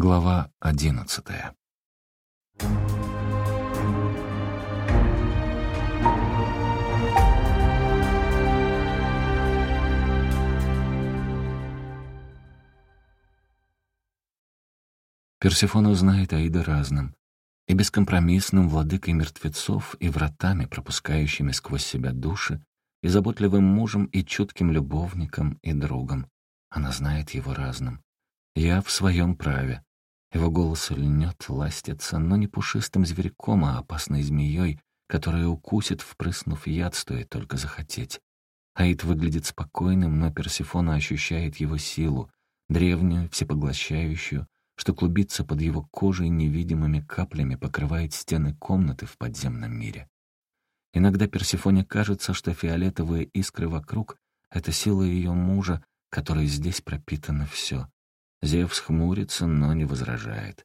Глава одиннадцатая. Персифона знает Аида разным, и бескомпромиссным владыкой мертвецов, и вратами, пропускающими сквозь себя души, и заботливым мужем, и чутким любовником, и другом. Она знает его разным. Я в своем праве. Его голос льнет, ластится, но не пушистым зверьком, а опасной змеей, которая укусит, впрыснув яд, стоит только захотеть. Аид выглядит спокойным, но Персифона ощущает его силу, древнюю, всепоглощающую, что клубится под его кожей невидимыми каплями, покрывает стены комнаты в подземном мире. Иногда Персифоне кажется, что фиолетовые искры вокруг — это сила ее мужа, которой здесь пропитано все. Зевс хмурится, но не возражает.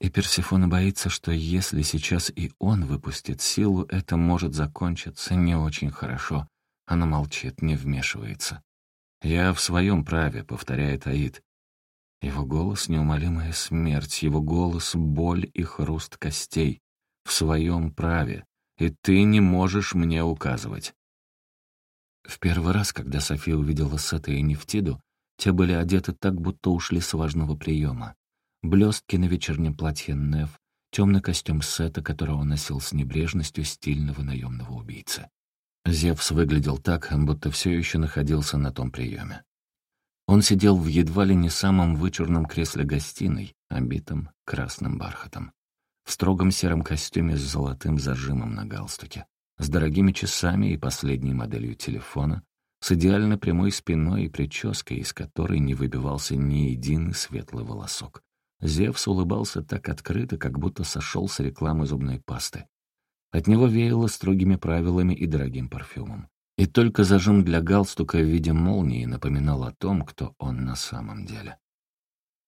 И Персифона боится, что если сейчас и он выпустит силу, это может закончиться не очень хорошо. Она молчит, не вмешивается. «Я в своем праве», — повторяет Аид. Его голос — неумолимая смерть, его голос — боль и хруст костей. В своем праве. И ты не можешь мне указывать. В первый раз, когда София увидела Сета и Нефтиду, те были одеты так, будто ушли с важного приема. Блестки на вечернем платье Нев, темный костюм Сета, которого он носил с небрежностью стильного наемного убийцы. Зевс выглядел так, будто все еще находился на том приеме. Он сидел в едва ли не самом вычурном кресле гостиной, обитом красным бархатом. В строгом сером костюме с золотым зажимом на галстуке, с дорогими часами и последней моделью телефона, с идеально прямой спиной и прической, из которой не выбивался ни единый светлый волосок. Зевс улыбался так открыто, как будто сошел с рекламы зубной пасты. От него веяло строгими правилами и дорогим парфюмом. И только зажим для галстука в виде молнии напоминал о том, кто он на самом деле.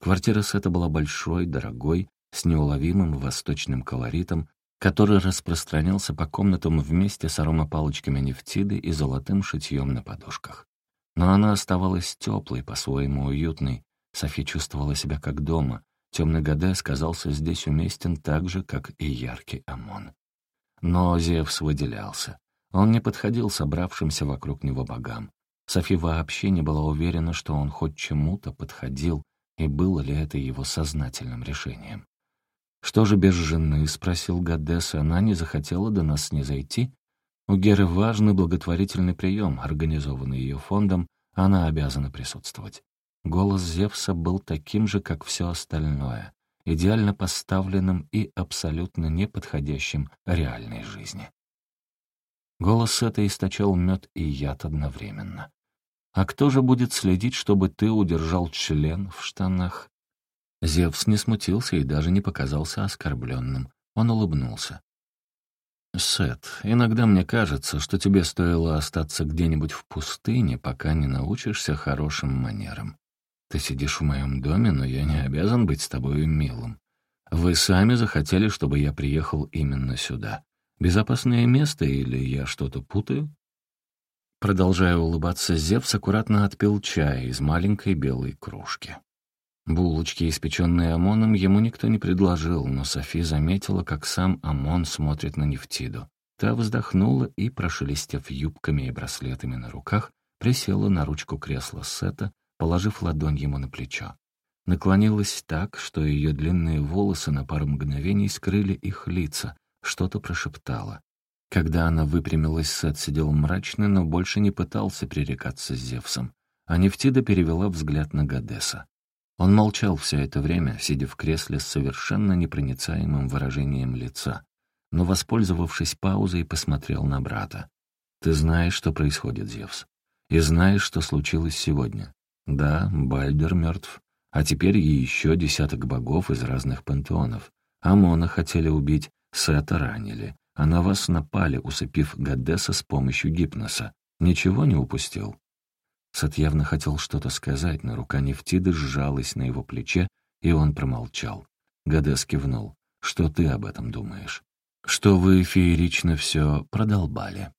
Квартира Сета была большой, дорогой, с неуловимым восточным колоритом, который распространялся по комнатам вместе с аромапалочками нефтиды и золотым шитьем на подушках. Но она оставалась теплой, по-своему уютной. Софи чувствовала себя как дома. Темный Гадес казался здесь уместен так же, как и яркий Амон. Но Зевс выделялся. Он не подходил собравшимся вокруг него богам. Софи вообще не была уверена, что он хоть чему-то подходил, и было ли это его сознательным решением. «Что же без жены?» — спросил Гадесса. «Она не захотела до нас не зайти?» У Геры важный благотворительный прием, организованный ее фондом, она обязана присутствовать. Голос Зевса был таким же, как все остальное, идеально поставленным и абсолютно неподходящим реальной жизни. Голос это источал мед и яд одновременно. «А кто же будет следить, чтобы ты удержал член в штанах?» Зевс не смутился и даже не показался оскорбленным. Он улыбнулся. «Сет, иногда мне кажется, что тебе стоило остаться где-нибудь в пустыне, пока не научишься хорошим манерам. Ты сидишь в моем доме, но я не обязан быть с тобой милым. Вы сами захотели, чтобы я приехал именно сюда. Безопасное место или я что-то путаю?» Продолжая улыбаться, Зевс аккуратно отпил чай из маленькой белой кружки. Булочки, испеченные Амоном, ему никто не предложил, но Софи заметила, как сам Амон смотрит на Нефтиду. Та вздохнула и, прошелестев юбками и браслетами на руках, присела на ручку кресла Сета, положив ладонь ему на плечо. Наклонилась так, что ее длинные волосы на пару мгновений скрыли их лица, что-то прошептала. Когда она выпрямилась, Сет сидел мрачно, но больше не пытался пререкаться с Зевсом. А Нефтида перевела взгляд на Гадеса. Он молчал все это время, сидя в кресле с совершенно непроницаемым выражением лица, но, воспользовавшись паузой, посмотрел на брата. «Ты знаешь, что происходит, Зевс. И знаешь, что случилось сегодня. Да, Бальдер мертв, а теперь и еще десяток богов из разных пантеонов. Амона хотели убить, Сета ранили, а на вас напали, усыпив Гадеса с помощью гипноса. Ничего не упустил?» Сет явно хотел что-то сказать, но рука Нефтиды сжалась на его плече, и он промолчал. Гадес кивнул. «Что ты об этом думаешь?» «Что вы феерично все продолбали».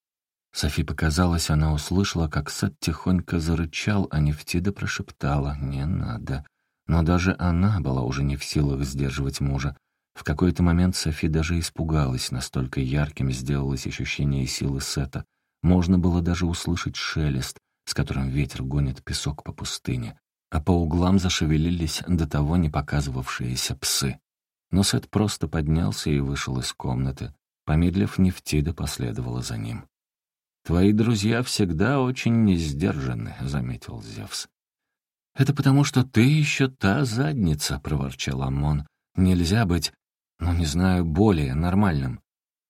Софи показалось, она услышала, как Сет тихонько зарычал, а Нефтида прошептала «Не надо». Но даже она была уже не в силах сдерживать мужа. В какой-то момент Софи даже испугалась, настолько ярким сделалось ощущение силы Сета. Можно было даже услышать шелест, с которым ветер гонит песок по пустыне, а по углам зашевелились до того не показывавшиеся псы. Но Сет просто поднялся и вышел из комнаты. Помедлив, Нефтида последовала за ним. «Твои друзья всегда очень несдержаны», — заметил Зевс. «Это потому, что ты еще та задница», — проворчал Амон. «Нельзя быть, ну, не знаю, более нормальным.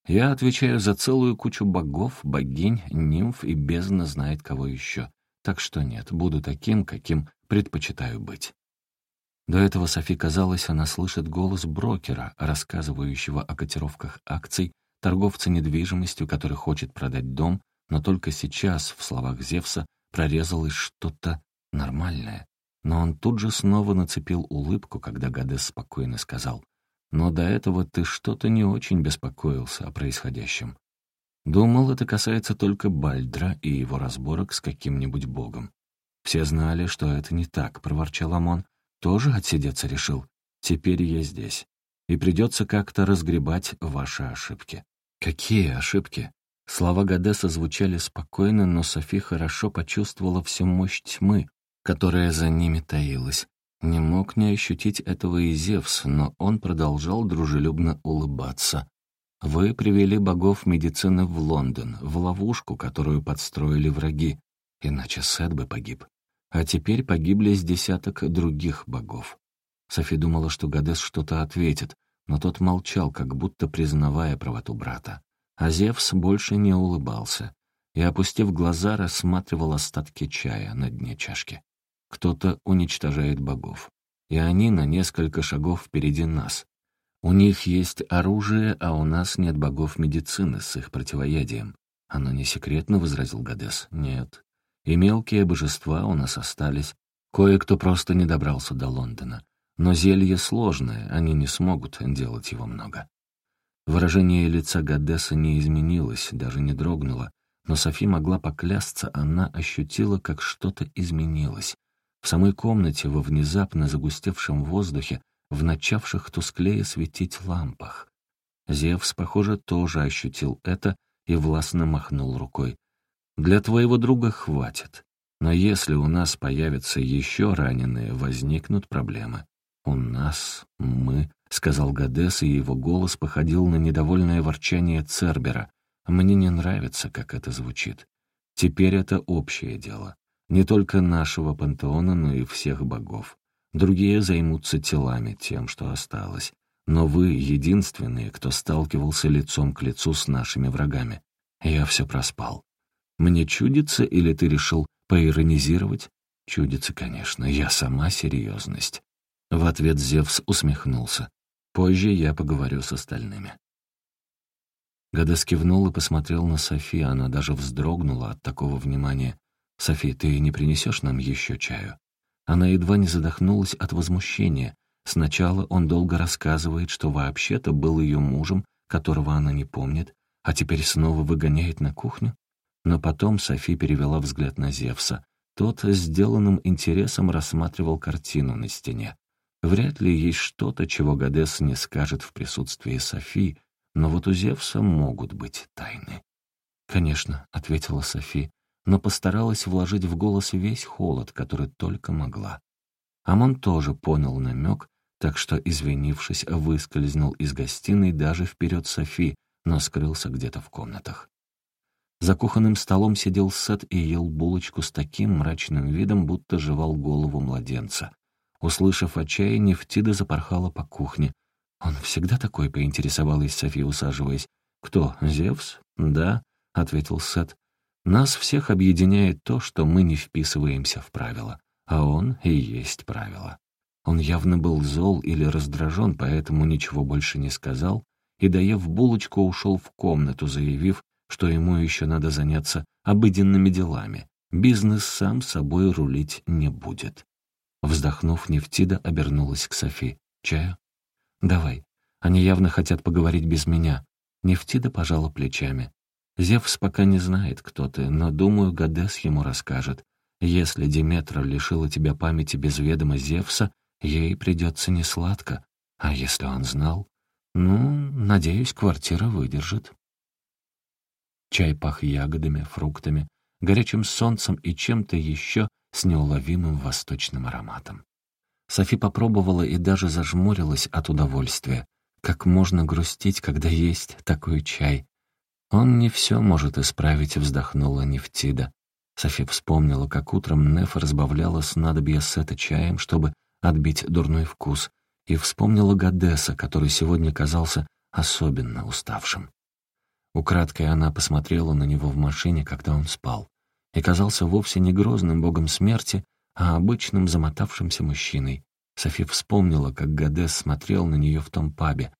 Я отвечаю за целую кучу богов, богинь, нимф и бездна знает кого еще. Так что нет, буду таким, каким предпочитаю быть». До этого Софи казалось, она слышит голос брокера, рассказывающего о котировках акций, торговца недвижимостью, который хочет продать дом, но только сейчас в словах Зевса прорезалось что-то нормальное. Но он тут же снова нацепил улыбку, когда Гадес спокойно сказал, «Но до этого ты что-то не очень беспокоился о происходящем. Думал, это касается только Бальдра и его разборок с каким-нибудь богом. Все знали, что это не так», — проворчал Амон. «Тоже отсидеться решил? Теперь я здесь. И придется как-то разгребать ваши ошибки». «Какие ошибки?» Слова Гадеса звучали спокойно, но Софи хорошо почувствовала всю мощь тьмы, которая за ними таилась. Не мог не ощутить этого и Зевс, но он продолжал дружелюбно улыбаться. «Вы привели богов медицины в Лондон, в ловушку, которую подстроили враги, иначе Сет бы погиб. А теперь погибли с десяток других богов». Софи думала, что Гадес что-то ответит, но тот молчал, как будто признавая правоту брата. А Зевс больше не улыбался и, опустив глаза, рассматривал остатки чая на дне чашки. Кто-то уничтожает богов. И они на несколько шагов впереди нас. У них есть оружие, а у нас нет богов медицины с их противоядием. Оно не секретно, — возразил Гадес. Нет. И мелкие божества у нас остались. Кое-кто просто не добрался до Лондона. Но зелье сложное, они не смогут делать его много. Выражение лица Гадеса не изменилось, даже не дрогнуло, но Софи могла поклясться, она ощутила, как что-то изменилось. В самой комнате, во внезапно загустевшем воздухе, в начавших тусклее светить лампах. Зевс, похоже, тоже ощутил это и властно махнул рукой. «Для твоего друга хватит. Но если у нас появятся еще раненые, возникнут проблемы. У нас, мы, — сказал Гадес, и его голос походил на недовольное ворчание Цербера. «Мне не нравится, как это звучит. Теперь это общее дело. Не только нашего пантеона, но и всех богов. Другие займутся телами, тем, что осталось. Но вы единственные, кто сталкивался лицом к лицу с нашими врагами. Я все проспал. Мне чудится, или ты решил поиронизировать? Чудится, конечно, я сама серьезность. В ответ Зевс усмехнулся. Позже я поговорю с остальными. Гадес кивнул и посмотрел на Софи, она даже вздрогнула от такого внимания. «Софи, ты не принесешь нам еще чаю?» Она едва не задохнулась от возмущения. Сначала он долго рассказывает, что вообще-то был ее мужем, которого она не помнит, а теперь снова выгоняет на кухню. Но потом Софи перевела взгляд на Зевса. Тот с сделанным интересом рассматривал картину на стене. Вряд ли есть что-то, чего Гадес не скажет в присутствии Софи, но вот у Зевса могут быть тайны. «Конечно», — ответила Софи, но постаралась вложить в голос весь холод, который только могла. Амон тоже понял намек, так что, извинившись, выскользнул из гостиной даже вперед Софи, но скрылся где-то в комнатах. За кухонным столом сидел Сет и ел булочку с таким мрачным видом, будто жевал голову младенца. Услышав отчаяние, Фтида запорхала по кухне. «Он всегда такой?» — поинтересовалась София, усаживаясь. «Кто, Зевс?» «Да», — ответил Сет. «Нас всех объединяет то, что мы не вписываемся в правила, а он и есть правило». Он явно был зол или раздражен, поэтому ничего больше не сказал, и, доев булочку, ушел в комнату, заявив, что ему еще надо заняться обыденными делами. Бизнес сам собой рулить не будет. Вздохнув, Нефтида обернулась к Софи. «Чаю?» «Давай. Они явно хотят поговорить без меня». Нефтида пожала плечами. «Зевс пока не знает, кто ты, но, думаю, Гадес ему расскажет. Если Диметра лишила тебя памяти без ведома Зевса, ей придется несладко. А если он знал? Ну, надеюсь, квартира выдержит. Чай пах ягодами, фруктами, горячим солнцем и чем-то еще с неуловимым восточным ароматом. Софи попробовала и даже зажмурилась от удовольствия. Как можно грустить, когда есть такой чай? Он не все может исправить, вздохнула Нефтида. Софи вспомнила, как утром Неф разбавляла снадобье сета чаем, чтобы отбить дурной вкус, и вспомнила Гадеса, который сегодня казался особенно уставшим. Украдкой она посмотрела на него в машине, когда он спал, и казался вовсе не грозным богом смерти, а обычным замотавшимся мужчиной. Софи вспомнила, как Гадес смотрел на нее в том пабе,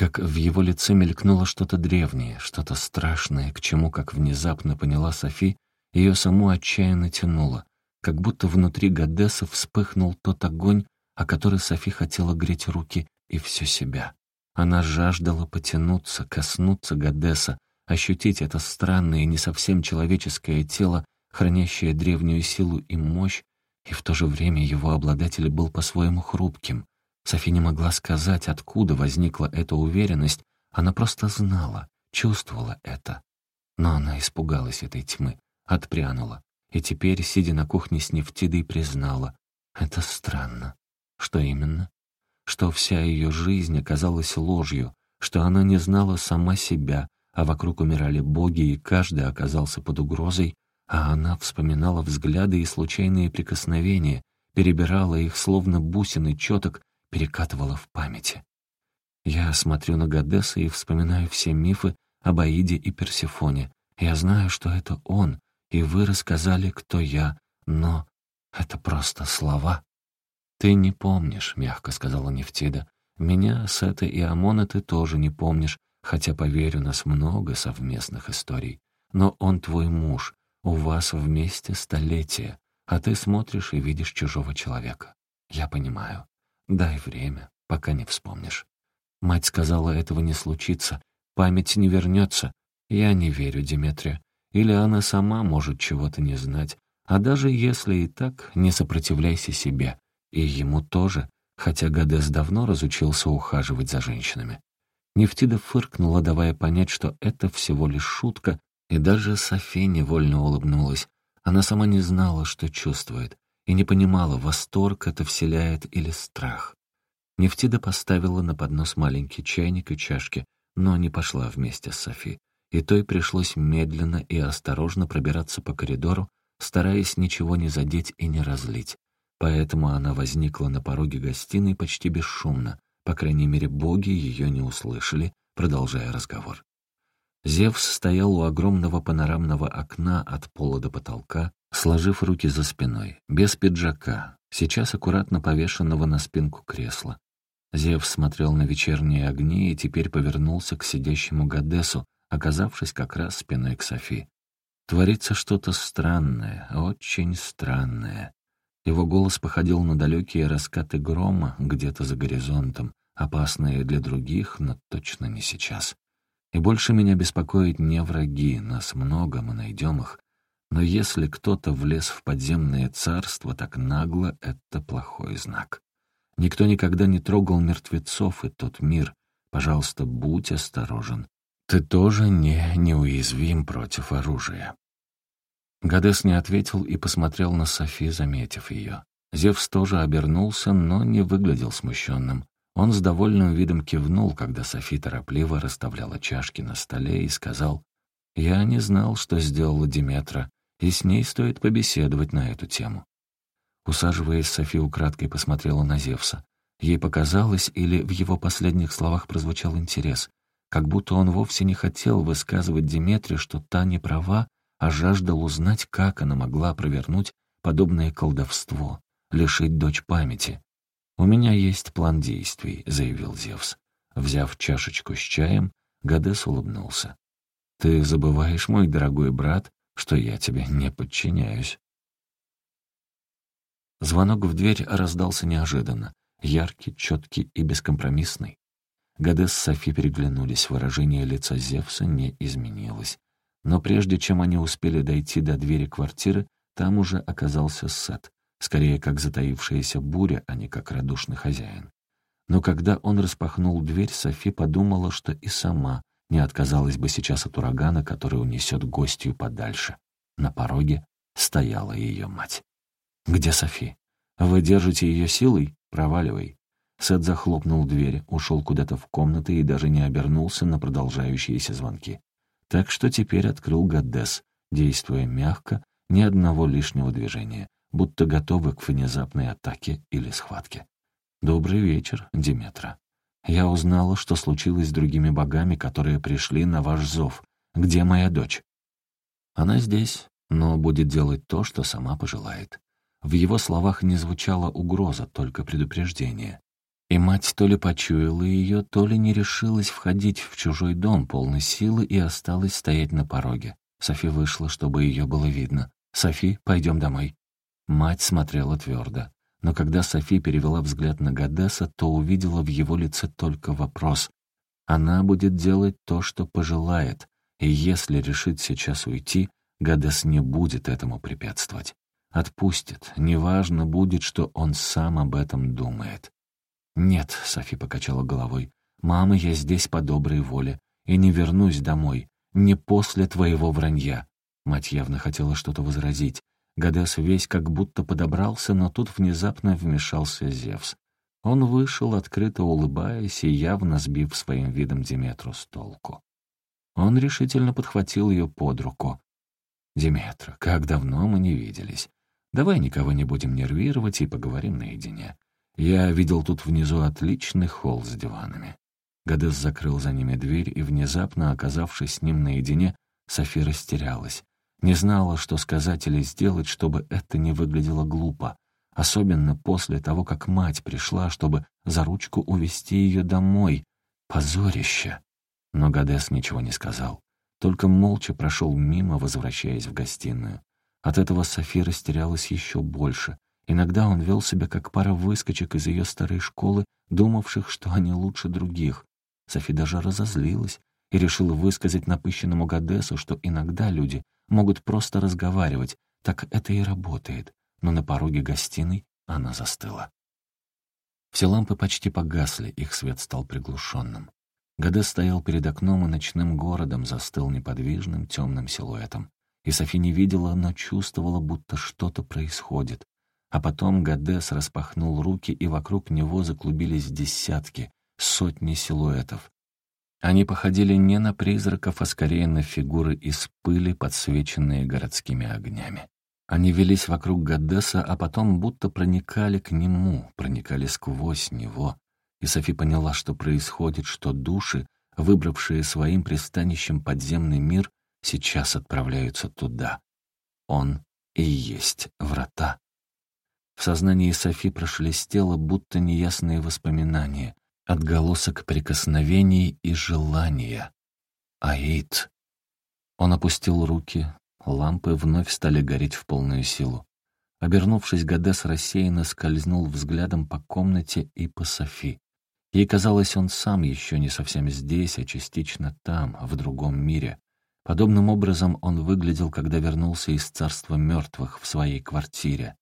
как в его лице мелькнуло что-то древнее, что-то страшное, к чему, как внезапно поняла Софи, ее саму отчаянно тянуло, как будто внутри Гадеса вспыхнул тот огонь, о который Софи хотела греть руки и всю себя. Она жаждала потянуться, коснуться Гадеса, ощутить это странное не совсем человеческое тело, хранящее древнюю силу и мощь, и в то же время его обладатель был по-своему хрупким. Софи не могла сказать, откуда возникла эта уверенность, она просто знала, чувствовала это. Но она испугалась этой тьмы, отпрянула, и теперь, сидя на кухне с Нефтидой, признала, это странно. Что именно? Что вся ее жизнь оказалась ложью, что она не знала сама себя, а вокруг умирали боги, и каждый оказался под угрозой, а она вспоминала взгляды и случайные прикосновения, перебирала их, словно бусины четок, перекатывала в памяти. Я смотрю на Гадеса и вспоминаю все мифы об Аиде и Персифоне. Я знаю, что это он, и вы рассказали, кто я, но это просто слова. «Ты не помнишь», — мягко сказала Нефтида. «Меня, Сета и Амона ты тоже не помнишь, хотя, поверь, у нас много совместных историй. Но он твой муж, у вас вместе столетия, а ты смотришь и видишь чужого человека. Я понимаю. Дай время, пока не вспомнишь. Мать сказала, этого не случится, память не вернется. Я не верю, Диметрия. Или она сама может чего-то не знать. А даже если и так, не сопротивляйся себе. И ему тоже, хотя Гадес давно разучился ухаживать за женщинами. Нефтида фыркнула, давая понять, что это всего лишь шутка, и даже Софи невольно улыбнулась. Она сама не знала, что чувствует, и не понимала, восторг это вселяет или страх. Нефтида поставила на поднос маленький чайник и чашки, но не пошла вместе с Софи, и той пришлось медленно и осторожно пробираться по коридору, стараясь ничего не задеть и не разлить. Поэтому она возникла на пороге гостиной почти бесшумно, по крайней мере, боги ее не услышали, продолжая разговор. Зевс стоял у огромного панорамного окна от пола до потолка, сложив руки за спиной, без пиджака, сейчас аккуратно повешенного на спинку кресла. Зевс смотрел на вечерние огни и теперь повернулся к сидящему Гадесу, оказавшись как раз спиной к Софи. Творится что-то странное, очень странное. Его голос походил на далекие раскаты грома где-то за горизонтом, опасные для других, но точно не сейчас. И больше меня беспокоит не враги, нас много, мы найдем их. Но если кто-то влез в подземное царство так нагло, это плохой знак. Никто никогда не трогал мертвецов и тот мир. Пожалуйста, будь осторожен. Ты тоже не неуязвим против оружия. Гадес не ответил и посмотрел на Софи, заметив ее. Зевс тоже обернулся, но не выглядел смущенным. Он с довольным видом кивнул, когда Софи торопливо расставляла чашки на столе и сказал, «Я не знал, что сделала Диметра, и с ней стоит побеседовать на эту тему». Усаживаясь, Софи украдкой посмотрела на Зевса. Ей показалось, или в его последних словах прозвучал интерес, как будто он вовсе не хотел высказывать Диметре, что та не права, а жаждал узнать, как она могла провернуть подобное колдовство, лишить дочь памяти. «У меня есть план действий», — заявил Зевс. Взяв чашечку с чаем, Гадес улыбнулся. «Ты забываешь, мой дорогой брат, что я тебе не подчиняюсь». Звонок в дверь раздался неожиданно, яркий, четкий и бескомпромиссный. Гадес с Софи переглянулись, выражение лица Зевса не изменилось. Но прежде чем они успели дойти до двери квартиры, там уже оказался Сет. скорее как затаившаяся буря, а не как радушный хозяин. Но когда он распахнул дверь, Софи подумала, что и сама не отказалась бы сейчас от урагана, который унесет гостью подальше. На пороге стояла ее мать. «Где Софи? Вы держите ее силой? Проваливай». Сет захлопнул дверь, ушел куда-то в комнаты и даже не обернулся на продолжающиеся звонки. Так что теперь открыл Гаддес, действуя мягко, ни одного лишнего движения, будто готовы к внезапной атаке или схватке. «Добрый вечер, Диметра. Я узнала, что случилось с другими богами, которые пришли на ваш зов. Где моя дочь?» «Она здесь, но будет делать то, что сама пожелает». В его словах не звучала угроза, только предупреждение. И мать то ли почуяла ее, то ли не решилась входить в чужой дом полной силы и осталась стоять на пороге. Софи вышла, чтобы ее было видно. «Софи, пойдем домой». Мать смотрела твердо. Но когда Софи перевела взгляд на Гадеса, то увидела в его лице только вопрос. Она будет делать то, что пожелает, и если решит сейчас уйти, Гадес не будет этому препятствовать. Отпустит, неважно будет, что он сам об этом думает. «Нет», — Софи покачала головой, — «мама, я здесь по доброй воле, и не вернусь домой, не после твоего вранья». Мать явно хотела что-то возразить, Гадес весь как будто подобрался, но тут внезапно вмешался Зевс. Он вышел, открыто улыбаясь и явно сбив своим видом Диметру с толку. Он решительно подхватил ее под руку. «Диметра, как давно мы не виделись. Давай никого не будем нервировать и поговорим наедине. Я видел тут внизу отличный холл с диванами». Гадес закрыл за ними дверь, и, внезапно оказавшись с ним наедине, Софи растерялась. Не знала, что сказать или сделать, чтобы это не выглядело глупо. Особенно после того, как мать пришла, чтобы за ручку увести ее домой. Позорище! Но Гадес ничего не сказал. Только молча прошел мимо, возвращаясь в гостиную. От этого Софи растерялась еще больше. Иногда он вел себя как пара выскочек из ее старой школы, думавших, что они лучше других. Софи даже разозлилась и решила высказать напыщенному Гадесу, что иногда люди могут просто разговаривать, так это и работает. Но на пороге гостиной она застыла. Все лампы почти погасли, их свет стал приглушенным. Гадес стоял перед окном и ночным городом, застыл неподвижным темным силуэтом. И Софи не видела, но чувствовала, будто что-то происходит. А потом Гадес распахнул руки, и вокруг него заклубились десятки, сотни силуэтов. Они походили не на призраков, а скорее на фигуры из пыли, подсвеченные городскими огнями. Они велись вокруг Гадеса, а потом будто проникали к нему, проникали сквозь него. И Софи поняла, что происходит, что души, выбравшие своим пристанищем подземный мир, сейчас отправляются туда. Он и есть врата. В сознании Софи прошелестело, будто неясные воспоминания отголосок прикосновений и желания. Аид. Он опустил руки, лампы вновь стали гореть в полную силу. Обернувшись, Гадес рассеянно скользнул взглядом по комнате и по Софи. Ей казалось, он сам еще не совсем здесь, а частично там, в другом мире. Подобным образом он выглядел, когда вернулся из царства мертвых в своей квартире.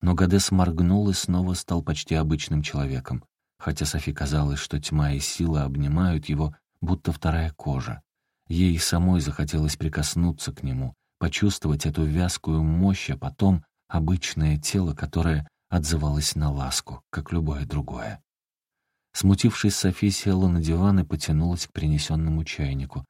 Но Гадес моргнул и снова стал почти обычным человеком хотя Софи казалось, что тьма и сила обнимают его, будто вторая кожа. Ей самой захотелось прикоснуться к нему, почувствовать эту вязкую мощь, а потом обычное тело, которое отзывалось на ласку, как любое другое. Смутившись, Софи села на диван и потянулась к принесенному чайнику.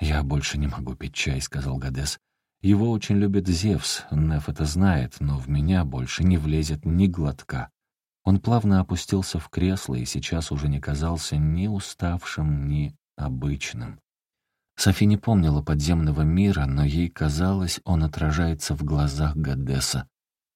«Я больше не могу пить чай», — сказал Гадес. «Его очень любит Зевс, Неф это знает, но в меня больше не влезет ни глотка. Он плавно опустился в кресло и сейчас уже не казался ни уставшим, ни обычным. Софи не помнила подземного мира, но ей казалось, он отражается в глазах Гадеса.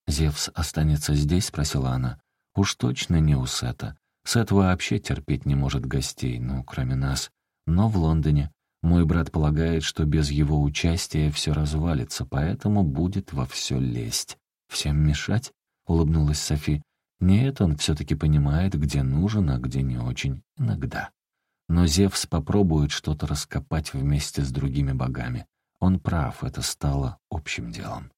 «Зевс останется здесь?» — спросила она. «Уж точно не у Сета. Сет вообще терпеть не может гостей, ну, кроме нас. Но в Лондоне. Мой брат полагает, что без его участия все развалится, поэтому будет во все лезть. Всем мешать?» — улыбнулась Софи. Нет, он все-таки понимает, где нужен, а где не очень, иногда. Но Зевс попробует что-то раскопать вместе с другими богами. Он прав, это стало общим делом.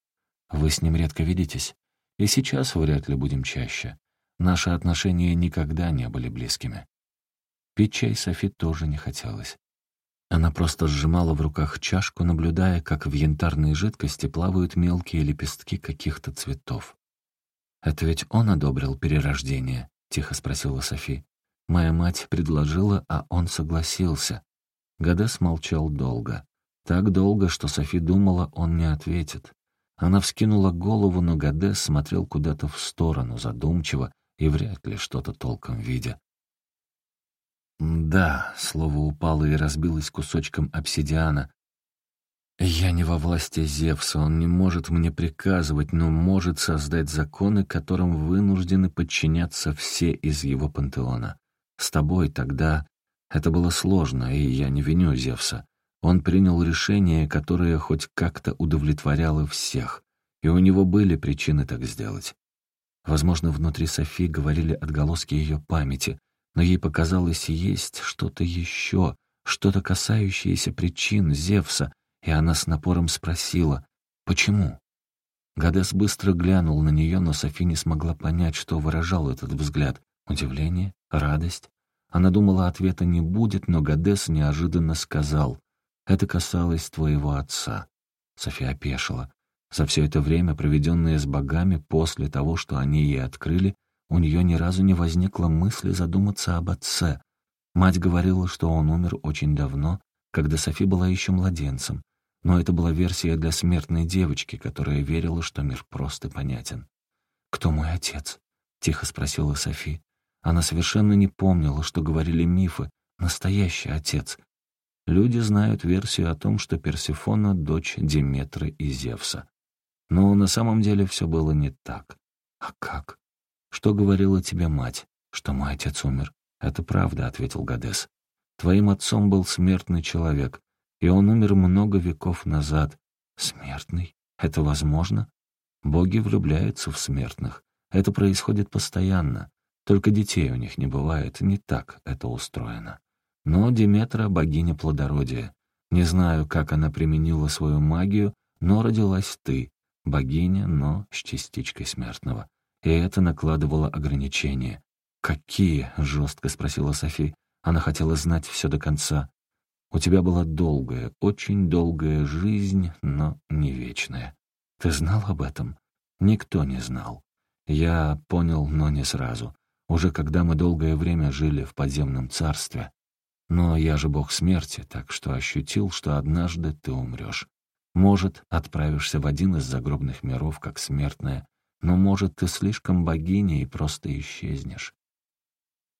Вы с ним редко видитесь? И сейчас вряд ли будем чаще. Наши отношения никогда не были близкими. Пить чай Софи тоже не хотелось. Она просто сжимала в руках чашку, наблюдая, как в янтарной жидкости плавают мелкие лепестки каких-то цветов. «Это ведь он одобрил перерождение?» — тихо спросила Софи. «Моя мать предложила, а он согласился». Гадес молчал долго. Так долго, что Софи думала, он не ответит. Она вскинула голову, но Гадес смотрел куда-то в сторону, задумчиво и вряд ли что-то толком видя. «Да», — слово упало и разбилось кусочком обсидиана. «Я не во власти Зевса, он не может мне приказывать, но может создать законы, которым вынуждены подчиняться все из его пантеона. С тобой тогда это было сложно, и я не виню Зевса. Он принял решение, которое хоть как-то удовлетворяло всех, и у него были причины так сделать. Возможно, внутри Софи говорили отголоски ее памяти, но ей показалось, есть что-то еще, что-то касающееся причин Зевса, и она с напором спросила «Почему?». Гадес быстро глянул на нее, но Софи не смогла понять, что выражал этот взгляд. Удивление? Радость? Она думала, ответа не будет, но Гадес неожиданно сказал «Это касалось твоего отца». София опешила. За все это время, проведенное с богами, после того, что они ей открыли, у нее ни разу не возникло мысли задуматься об отце. Мать говорила, что он умер очень давно, когда Софи была еще младенцем, но это была версия для смертной девочки, которая верила, что мир прост и понятен. «Кто мой отец?» — тихо спросила Софи. Она совершенно не помнила, что говорили мифы. Настоящий отец. Люди знают версию о том, что Персифона — дочь Деметры и Зевса. Но на самом деле все было не так. А как? «Что говорила тебе мать? Что мой отец умер?» «Это правда», — ответил Гадес. «Твоим отцом был смертный человек, и он умер много веков назад». «Смертный? Это возможно?» «Боги влюбляются в смертных. Это происходит постоянно. Только детей у них не бывает, не так это устроено. Но Диметра — богиня плодородия. Не знаю, как она применила свою магию, но родилась ты, богиня, но с частичкой смертного и это накладывало ограничения. «Какие?» — жестко спросила Софи. Она хотела знать все до конца. «У тебя была долгая, очень долгая жизнь, но не вечная. Ты знал об этом?» «Никто не знал. Я понял, но не сразу. Уже когда мы долгое время жили в подземном царстве. Но я же бог смерти, так что ощутил, что однажды ты умрешь. Может, отправишься в один из загробных миров, как смертная, но, может, ты слишком богиня и просто исчезнешь.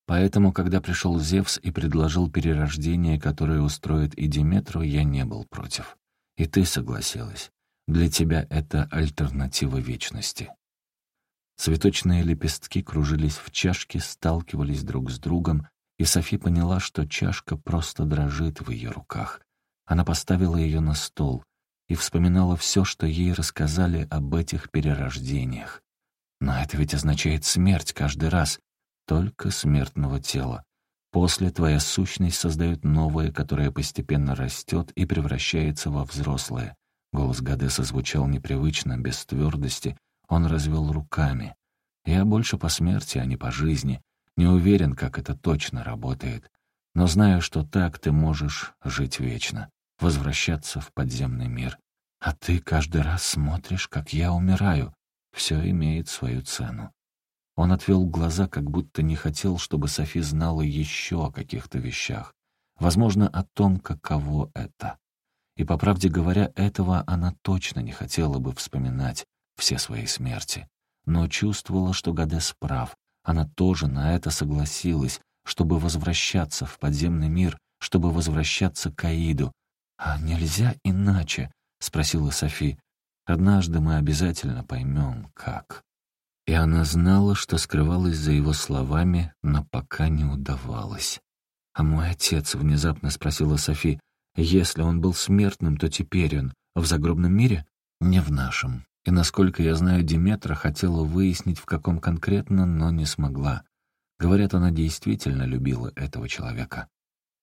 Поэтому, когда пришел Зевс и предложил перерождение, которое устроит и Диметру, я не был против. И ты согласилась. Для тебя это альтернатива вечности. Цветочные лепестки кружились в чашке, сталкивались друг с другом, и Софи поняла, что чашка просто дрожит в ее руках. Она поставила ее на стол, и вспоминала все, что ей рассказали об этих перерождениях. Но это ведь означает смерть каждый раз, только смертного тела. После твоя сущность создает новое, которое постепенно растет и превращается во взрослое. Голос Гадеса звучал непривычно, без твердости. Он развел руками. Я больше по смерти, а не по жизни. Не уверен, как это точно работает. Но знаю, что так ты можешь жить вечно возвращаться в подземный мир. А ты каждый раз смотришь, как я умираю. Все имеет свою цену. Он отвел глаза, как будто не хотел, чтобы Софи знала еще о каких-то вещах. Возможно, о том, каково это. И, по правде говоря, этого она точно не хотела бы вспоминать, все свои смерти. Но чувствовала, что Гадес прав. Она тоже на это согласилась, чтобы возвращаться в подземный мир, чтобы возвращаться к Аиду, «А нельзя иначе?» — спросила Софи. «Однажды мы обязательно поймем, как». И она знала, что скрывалась за его словами, но пока не удавалось. «А мой отец?» — внезапно спросила Софи. «Если он был смертным, то теперь он в загробном мире?» «Не в нашем. И, насколько я знаю, Диметра хотела выяснить, в каком конкретно, но не смогла. Говорят, она действительно любила этого человека».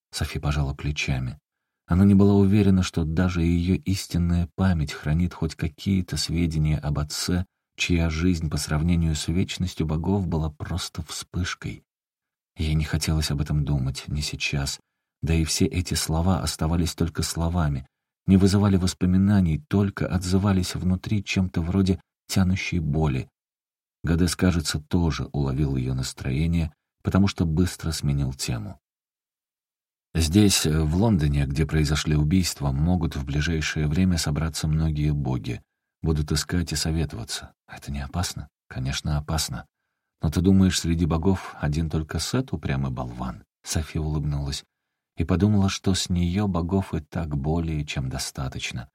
Софи пожала плечами. Она не была уверена, что даже ее истинная память хранит хоть какие-то сведения об отце, чья жизнь по сравнению с вечностью богов была просто вспышкой. Ей не хотелось об этом думать, не сейчас. Да и все эти слова оставались только словами, не вызывали воспоминаний, только отзывались внутри чем-то вроде тянущей боли. Гадес, кажется, тоже уловил ее настроение, потому что быстро сменил тему. Здесь, в Лондоне, где произошли убийства, могут в ближайшее время собраться многие боги. Будут искать и советоваться. Это не опасно? Конечно, опасно. Но ты думаешь, среди богов один только Сет упрямый болван? София улыбнулась и подумала, что с нее богов и так более чем достаточно.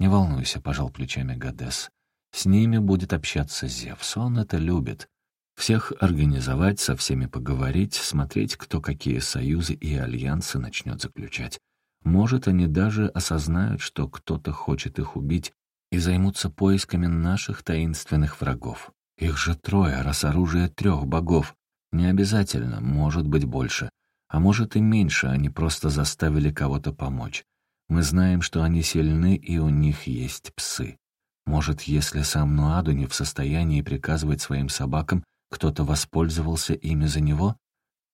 «Не волнуйся», — пожал плечами Гадес. «С ними будет общаться Зевс, он это любит. Всех организовать, со всеми поговорить, смотреть, кто какие союзы и альянсы начнет заключать. Может, они даже осознают, что кто-то хочет их убить, и займутся поисками наших таинственных врагов. Их же трое, раз оружие трех богов. Не обязательно, может быть больше. А может и меньше, они просто заставили кого-то помочь. Мы знаем, что они сильны, и у них есть псы. Может, если сам Нуаду не в состоянии приказывать своим собакам, кто-то воспользовался ими за него?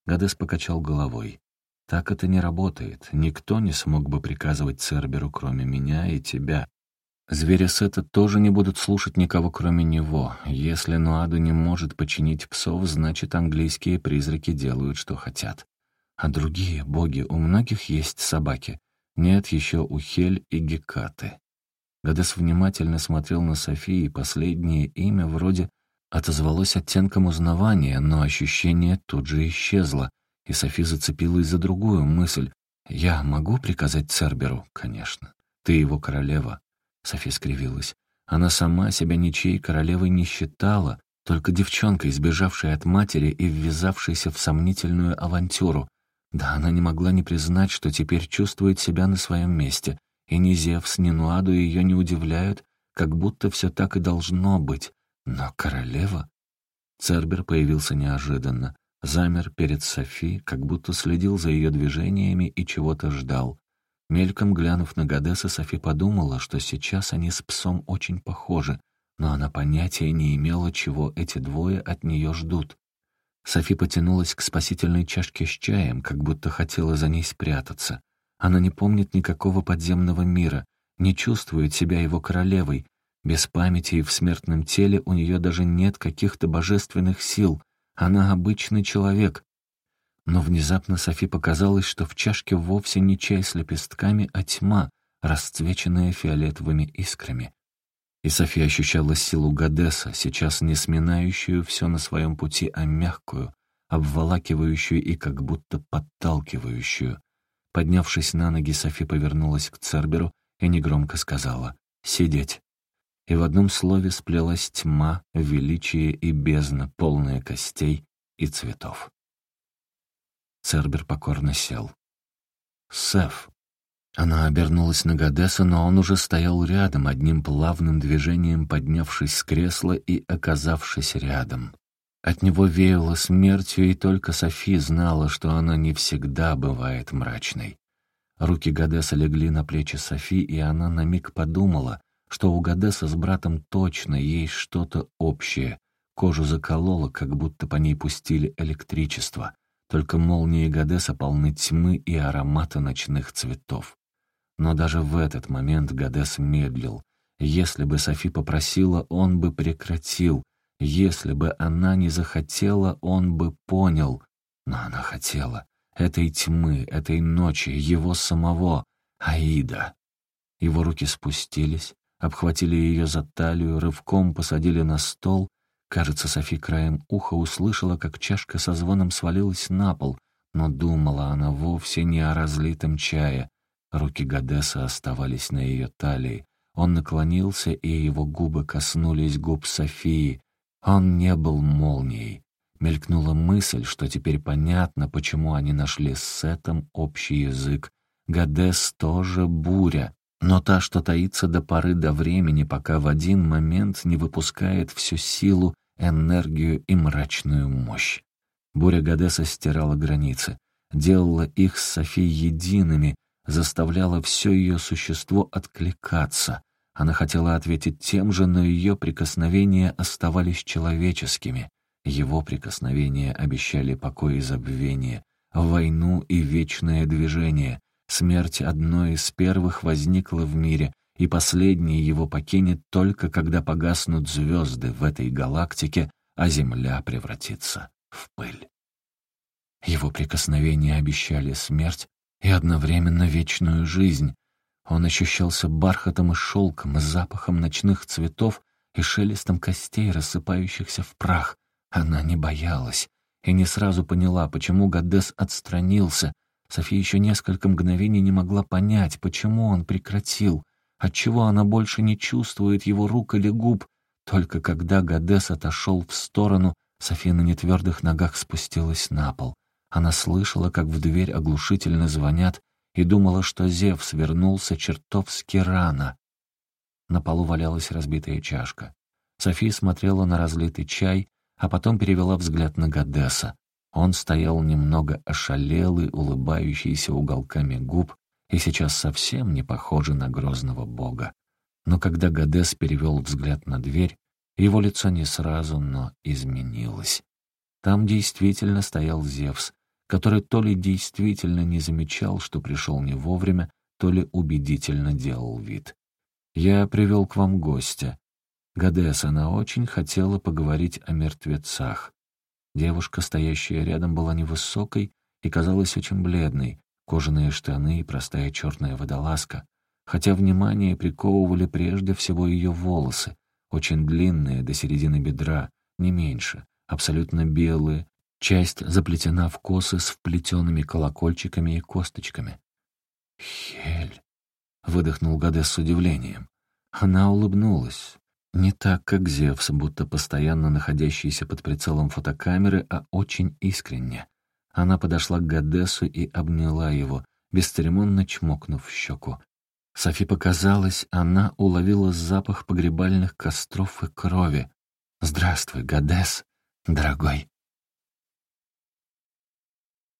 Гадес покачал головой. Так это не работает. Никто не смог бы приказывать Церберу, кроме меня и тебя. Звери Сета тоже не будут слушать никого, кроме него. Если Нуаду не может починить псов, значит, английские призраки делают, что хотят. А другие боги, у многих есть собаки. Нет, еще у Хель и Гекаты. Гадес внимательно смотрел на Софии, и последнее имя вроде отозвалось оттенком узнавания, но ощущение тут же исчезло, и Софи зацепилась за другую мысль. «Я могу приказать Церберу?» «Конечно. Ты его королева». Софи скривилась. Она сама себя ничьей королевой не считала, только девчонкой, сбежавшей от матери и ввязавшейся в сомнительную авантюру. Да она не могла не признать, что теперь чувствует себя на своем месте, и ни Зевс, ни Нуаду ее не удивляют, как будто все так и должно быть. Но королева? Цербер появился неожиданно, замер перед Софи, как будто следил за ее движениями и чего-то ждал. Мельком глянув на Гадеса, Софи подумала, что сейчас они с псом очень похожи, но она понятия не имела, чего эти двое от нее ждут. Софи потянулась к спасительной чашке с чаем, как будто хотела за ней спрятаться. Она не помнит никакого подземного мира, не чувствует себя его королевой. Без памяти и в смертном теле у нее даже нет каких-то божественных сил. Она обычный человек. Но внезапно Софи показалось, что в чашке вовсе не чай с лепестками, а тьма, расцвеченная фиолетовыми искрами. И София ощущала силу Гадеса, сейчас не сминающую все на своем пути, а мягкую, обволакивающую и как будто подталкивающую. Поднявшись на ноги, Софи повернулась к Церберу и негромко сказала «Сидеть». И в одном слове сплелась тьма, величие и бездна, полная костей и цветов. Цербер покорно сел. «Сеф», она обернулась на Гадеса, но он уже стоял рядом, одним плавным движением поднявшись с кресла и оказавшись рядом. От него веяло смертью, и только Софи знала, что она не всегда бывает мрачной. Руки Гадеса легли на плечи Софи, и она на миг подумала, что у Гадеса с братом точно есть что-то общее. Кожу заколола, как будто по ней пустили электричество. Только молнии Гадеса полны тьмы и аромата ночных цветов. Но даже в этот момент Гадес медлил. Если бы Софи попросила, он бы прекратил. Если бы она не захотела, он бы понял. Но она хотела. Этой тьмы, этой ночи, его самого, Аида. Его руки спустились, обхватили ее за талию, рывком посадили на стол. Кажется, Софи краем уха услышала, как чашка со звоном свалилась на пол, но думала она вовсе не о разлитом чае, Руки Гадеса оставались на ее талии. Он наклонился, и его губы коснулись губ Софии. Он не был молнией. Мелькнула мысль, что теперь понятно, почему они нашли с Сетом общий язык. Гадес тоже буря, но та, что таится до поры до времени, пока в один момент не выпускает всю силу, энергию и мрачную мощь. Буря Гадеса стирала границы, делала их с Софией едиными, заставляла все ее существо откликаться. Она хотела ответить тем же, но ее прикосновения оставались человеческими. Его прикосновения обещали покой и забвение, войну и вечное движение. Смерть одной из первых возникла в мире, и последний его покинет только когда погаснут звезды в этой галактике, а Земля превратится в пыль. Его прикосновения обещали смерть и одновременно вечную жизнь. Он ощущался бархатом и шелком, и запахом ночных цветов, и шелестом костей, рассыпающихся в прах. Она не боялась и не сразу поняла, почему Гадес отстранился. София еще несколько мгновений не могла понять, почему он прекратил, отчего она больше не чувствует его рук или губ. Только когда Гадес отошел в сторону, София на нетвердых ногах спустилась на пол. Она слышала, как в дверь оглушительно звонят, и думала, что Зевс вернулся чертовски рано. На полу валялась разбитая чашка. София смотрела на разлитый чай, а потом перевела взгляд на Гадеса. Он стоял немного ошалелый, улыбающийся уголками губ, и сейчас совсем не похожий на грозного бога. Но когда Гадес перевел взгляд на дверь, его лицо не сразу, но изменилось. Там действительно стоял Зевс, который то ли действительно не замечал, что пришел не вовремя, то ли убедительно делал вид. «Я привел к вам гостя. Гадес, она очень хотела поговорить о мертвецах. Девушка, стоящая рядом, была невысокой и казалась очень бледной, кожаные штаны и простая черная водолазка, хотя внимание приковывали прежде всего ее волосы, очень длинные, до середины бедра, не меньше, абсолютно белые, часть заплетена в косы с вплетенными колокольчиками и косточками. «Хель!» — выдохнул Гадес с удивлением. Она улыбнулась. Не так, как Зевс, будто постоянно находящийся под прицелом фотокамеры, а очень искренне. Она подошла к Гадесу и обняла его, бесцеремонно чмокнув в щеку. Софи показалось, она уловила запах погребальных костров и крови. «Здравствуй, Гадес, дорогой!»